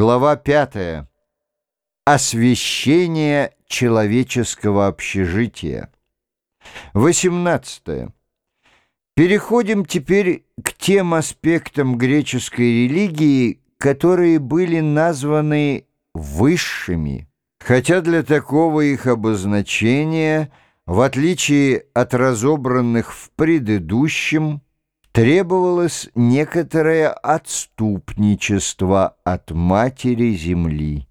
Глава 5. Освещение человеческого общежития. 18. Переходим теперь к тем аспектам греческой религии, которые были названы высшими, хотя для такого их обозначения, в отличие от разобранных в предыдущем, требовалось некоторое отступничество от матери земли.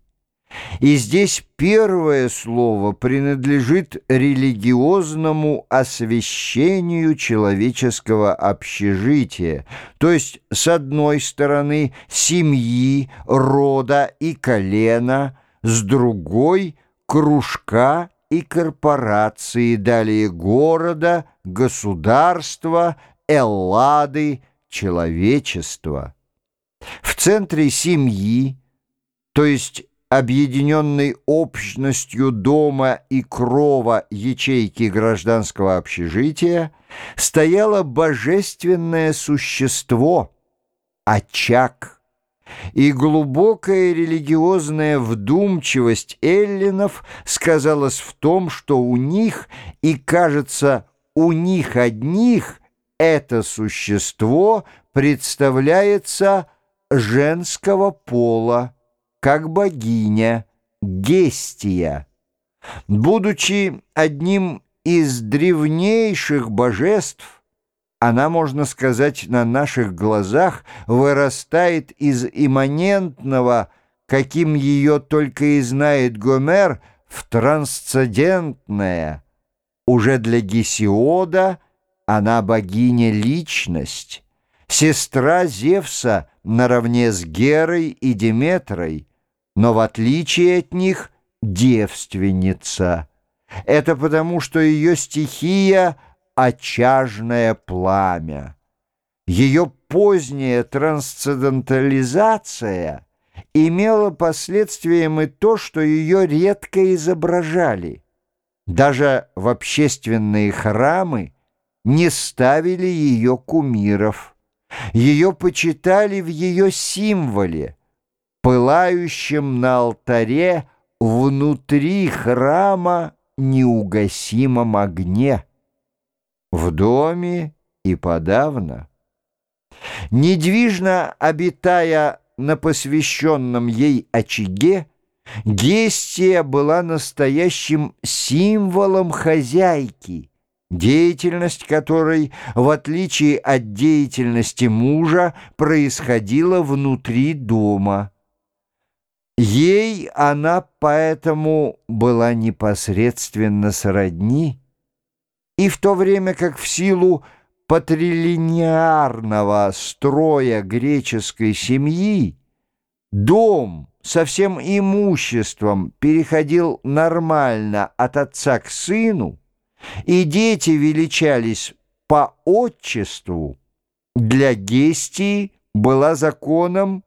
И здесь первое слово принадлежит религиозному освящению человеческого общежития, то есть, с одной стороны, семьи, рода и колена, с другой — кружка и корпорации, далее города, государства Эллады человечества. В центре семьи, то есть объединенной общностью дома и крова ячейки гражданского общежития, стояло божественное существо, очаг, и глубокая религиозная вдумчивость эллинов сказалась в том, что у них, и, кажется, у них одних – это существо представляется женского пола, как богиня Гестия. Будучи одним из древнейших божеств, она, можно сказать, на наших глазах вырастает из имманентного, каким ее только и знает Гомер, в трансцендентное. Уже для Гесиода – она богиня-личность, сестра Зевса наравне с Герой и Деметрой, но в отличие от них девственница. Это потому, что ее стихия — очажное пламя. Ее поздняя трансцендентализация имела последствием и то, что ее редко изображали. Даже в общественные храмы — не ставили ее кумиров. Ее почитали в ее символе, пылающем на алтаре внутри храма неугасимом огне. В доме и подавно. Недвижно обитая на посвященном ей очаге, Гестия была настоящим символом хозяйки — деятельность которой, в отличие от деятельности мужа, происходила внутри дома. Ей она поэтому была непосредственно сродни, и в то время как в силу патрилиниарного строя греческой семьи дом со всем имуществом переходил нормально от отца к сыну, и дети величались по отчеству, для Гестии была законом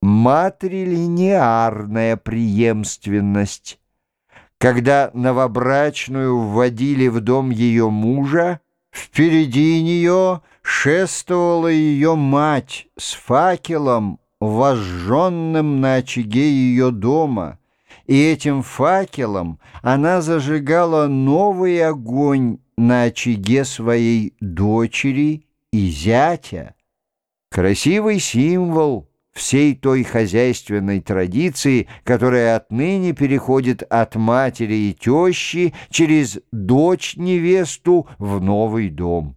матрилиниарная преемственность. Когда новобрачную вводили в дом ее мужа, впереди нее шествовала ее мать с факелом, вожженным на очаге ее дома — и этим факелом она зажигала новый огонь на очаге своей дочери и зятя. Красивый символ всей той хозяйственной традиции, которая отныне переходит от матери и тещи через дочь-невесту в новый дом.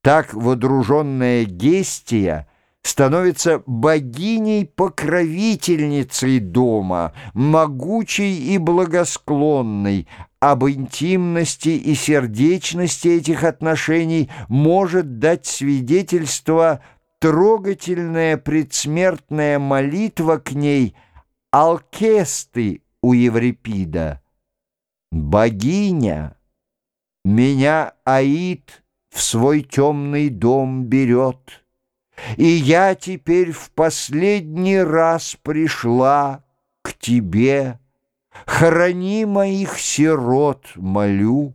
Так водруженная Гестия — становится богиней-покровительницей дома, могучей и благосклонной. Об интимности и сердечности этих отношений может дать свидетельство трогательная предсмертная молитва к ней Алкесты у Еврипида. «Богиня, меня Аид в свой темный дом берет». И я теперь в последний раз пришла к тебе. Храни моих сирот, молю.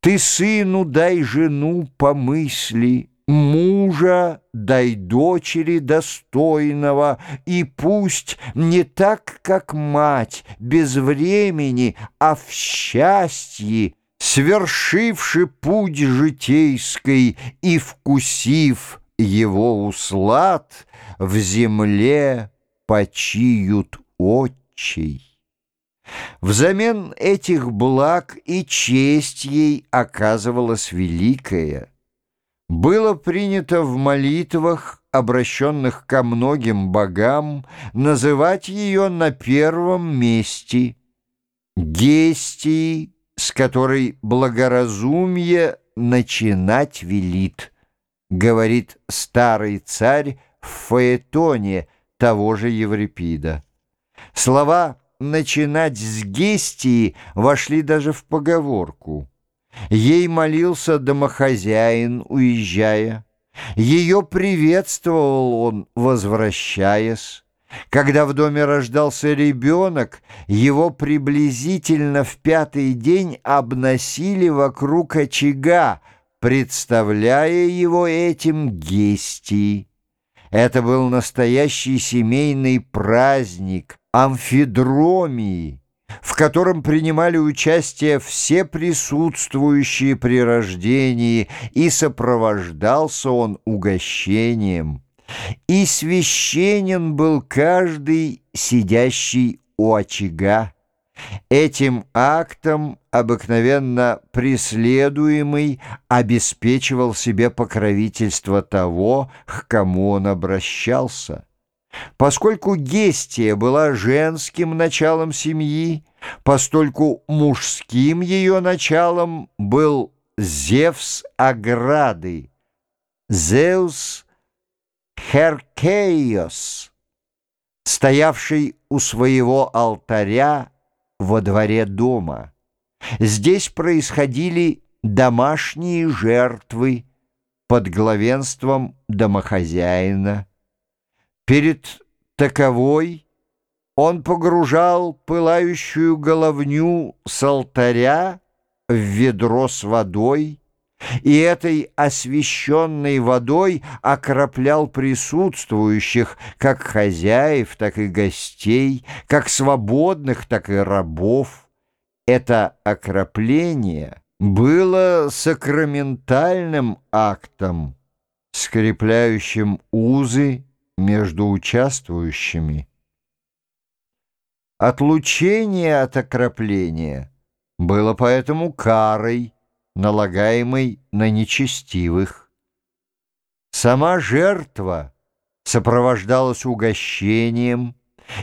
Ты сыну дай жену по мысли, мужа, дай дочери достойного, и пусть не так, как мать, без времени, а в счастье, свершивши путь житейский и вкусив его услад, в земле почиют отчей. Взамен этих благ и честь ей оказывалась великая. Было принято в молитвах, обращенных ко многим богам, называть ее на первом месте Гестии, с которой благоразумие начинать велит, говорит старый царь в фаэтоне того же Еврипида. Слова «начинать с Гестии» вошли даже в поговорку. Ей молился домохозяин, уезжая. Ее приветствовал он, возвращаясь. Когда в доме рождался ребенок, его приблизительно в пятый день обносили вокруг очага, представляя его этим гестии. Это был настоящий семейный праздник, амфидромии, в котором принимали участие все присутствующие при рождении, и сопровождался он угощением. И священен был каждый сидящий у очага. Этим актом обыкновенно преследуемый обеспечивал себе покровительство того, к кому он обращался. Поскольку Гестия была женским началом семьи, постольку мужским ее началом был Зевс Аграды, Зеус Херкейос, стоявший у своего алтаря во дворе дома. Здесь происходили домашние жертвы под главенством домохозяина, Перед таковой он погружал пылающую головню с алтаря в ведро с водой, и этой освященной водой окроплял присутствующих, как хозяев, так и гостей, как свободных, так и рабов. Это окропление было сакраментальным актом, скрепляющим узы между участвующими. Отлучение от окропления было поэтому карой, налагаемой на нечестивых. Сама жертва сопровождалась угощением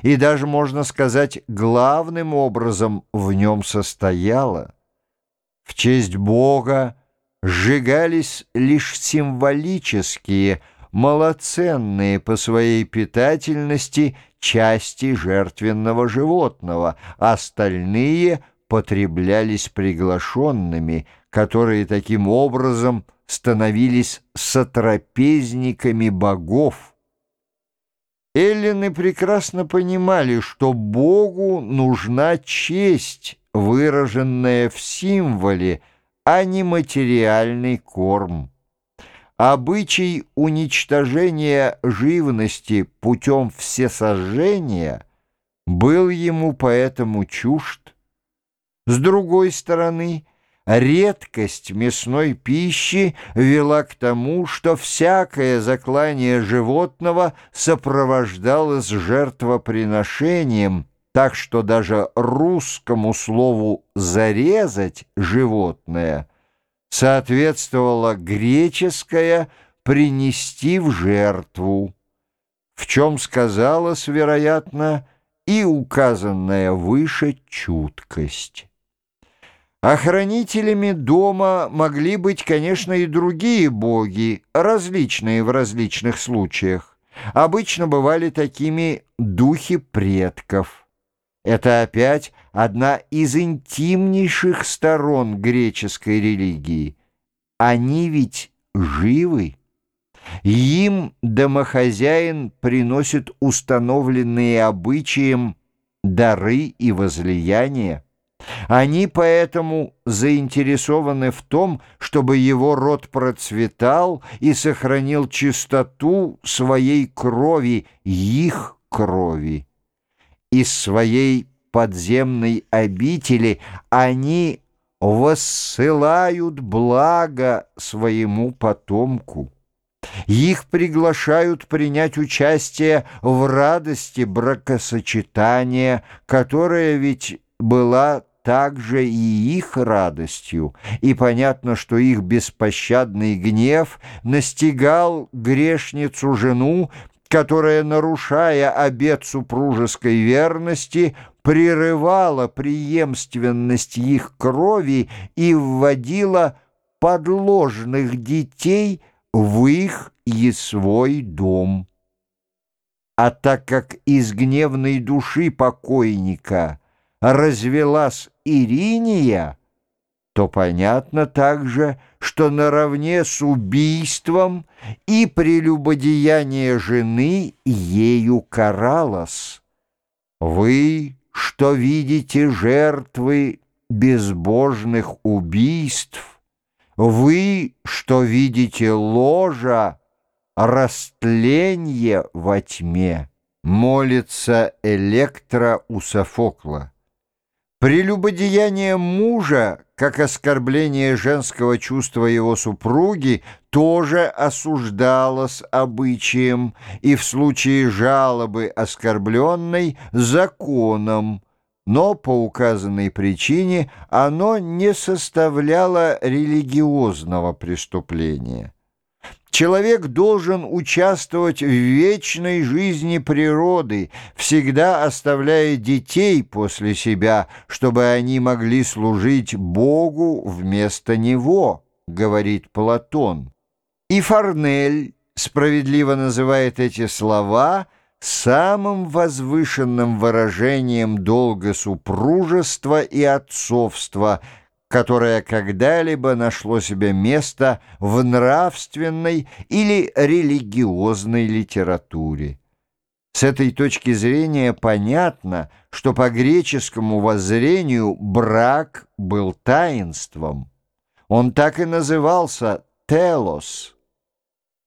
и даже, можно сказать, главным образом в нем состояла. В честь Бога сжигались лишь символические – малоценные по своей питательности части жертвенного животного, остальные потреблялись приглашенными, которые таким образом становились сотрапезниками богов. Эллины прекрасно понимали, что Богу нужна честь, выраженная в символе, а не материальный корм. Обычай уничтожения живности путем всесожжения был ему поэтому чужд. С другой стороны, редкость мясной пищи вела к тому, что всякое заклание животного сопровождалось жертвоприношением, так что даже русскому слову «зарезать» животное – соответствовало греческое «принести в жертву», в чем сказалась, вероятно, и указанная выше чуткость. Охранителями дома могли быть, конечно, и другие боги, различные в различных случаях. Обычно бывали такими духи предков. Это опять одна из интимнейших сторон греческой религии. Они ведь живы. Им домохозяин приносит установленные обычаем дары и возлияния. Они поэтому заинтересованы в том, чтобы его род процветал и сохранил чистоту своей крови, их крови. Из своей подземной обители они воссылают благо своему потомку. Их приглашают принять участие в радости бракосочетания, которое ведь была также и их радостью, и понятно, что их беспощадный гнев настигал грешницу-жену, которая, нарушая обет супружеской верности, прерывала преемственность их крови и вводила подложных детей в их и свой дом. А так как из гневной души покойника развелась Ириния, то понятно также, что наравне с убийством и прелюбодеяние жены ею каралось. Вы, что видите жертвы безбожных убийств, вы, что видите ложа, растление во тьме, молится Электра у Софокла. Прелюбодеяние мужа, как оскорбление женского чувства его супруги, тоже осуждалось обычаем и в случае жалобы оскорбленной законом, но по указанной причине оно не составляло религиозного преступления. Человек должен участвовать в вечной жизни природы, всегда оставляя детей после себя, чтобы они могли служить Богу вместо него, говорит Платон. И Форнель справедливо называет эти слова самым возвышенным выражением долга супружества и отцовства – которое когда-либо нашло себе место в нравственной или религиозной литературе. С этой точки зрения понятно, что по греческому воззрению брак был таинством. Он так и назывался «телос».